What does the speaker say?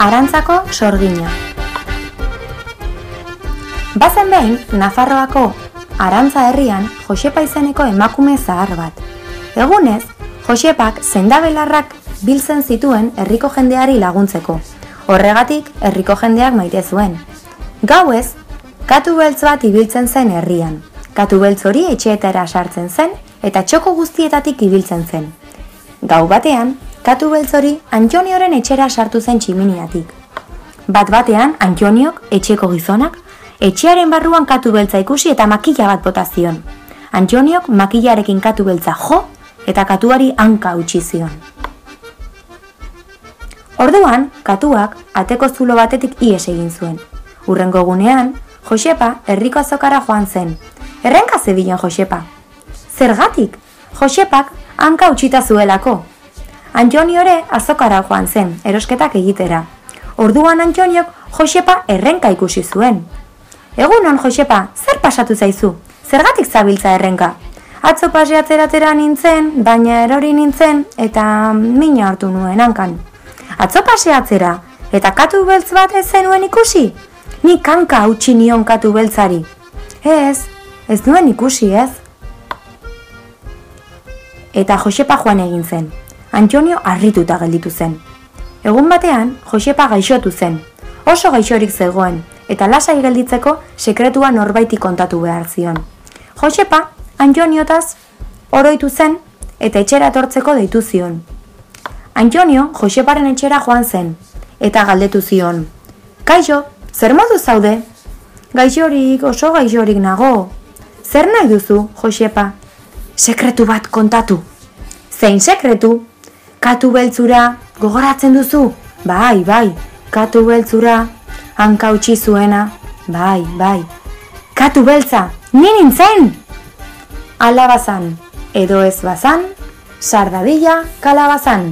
Arantzako sorgina. Bazen behin, Nafarroako Arantza herrian Josepa izeneko emakume zahar bat. Egunez, Josepak zendabelarrak biltzen zituen herriko jendeari laguntzeko. Horregatik, herriko jendeak maite zuen. Gauez, katu beltz bat ibiltzen zen herrian. Katu beltz hori etxeetara sartzen zen eta txoko guztietatik ibiltzen zen. Gau batean, katu beltz hori Antonioren etxera sartu zen tximiniatik. Bat batean, Antoniok, etxeko gizonak, etxearen barruan katu beltza ikusi eta makila bat botazion. Antoniok makilarekin katu beltza jo eta katuari hanka utzi zion. Orduan, katuak ateko zulo batetik ies egin zuen. Urrengo gunean, Josepa herriko azokara joan zen. Errenka zebilen Josepa. Zergatik, Josepak hanka utxita zuelako. Antoniore azokara joan zen, erosketak egitera. Orduan Antoniok Josepa errenka ikusi zuen. Egunon, Josepa, zer pasatu zaizu? Zergatik zabiltza errenka? Atzo paseatzeratera nintzen, baina erori nintzen, eta mina hartu nuen hankan. Atzo paseatzera, eta katu beltz bat ez zenuen ikusi? Ni kanka utzi nion katu beltzari. Ez, ez nuen ikusi ez. Eta Josepa joan egin zen. Antonio harrituta gelditu zen. Egun batean, Josepa gaixotu zen. Oso gaixorik zegoen, eta lasai gelditzeko sekretua norbaiti kontatu behar zion. Josepa, Antoniotaz oroitu zen eta etxera etortzeko deitu zion. Antonio Joseparen etxera joan zen eta galdetu zion. Kaixo, zer modu zaude? Gaixorik, oso gaixorik nago. Zer nahi duzu, Josepa? Sekretu bat kontatu. Zein sekretu? Katu beltzura gogoratzen duzu? Bai, bai, katu beltzura hanka utzi zuena, bai, bai. Katu beltza, ni nintzen! Alabazan, edo ez bazan, sardadilla kalabazan.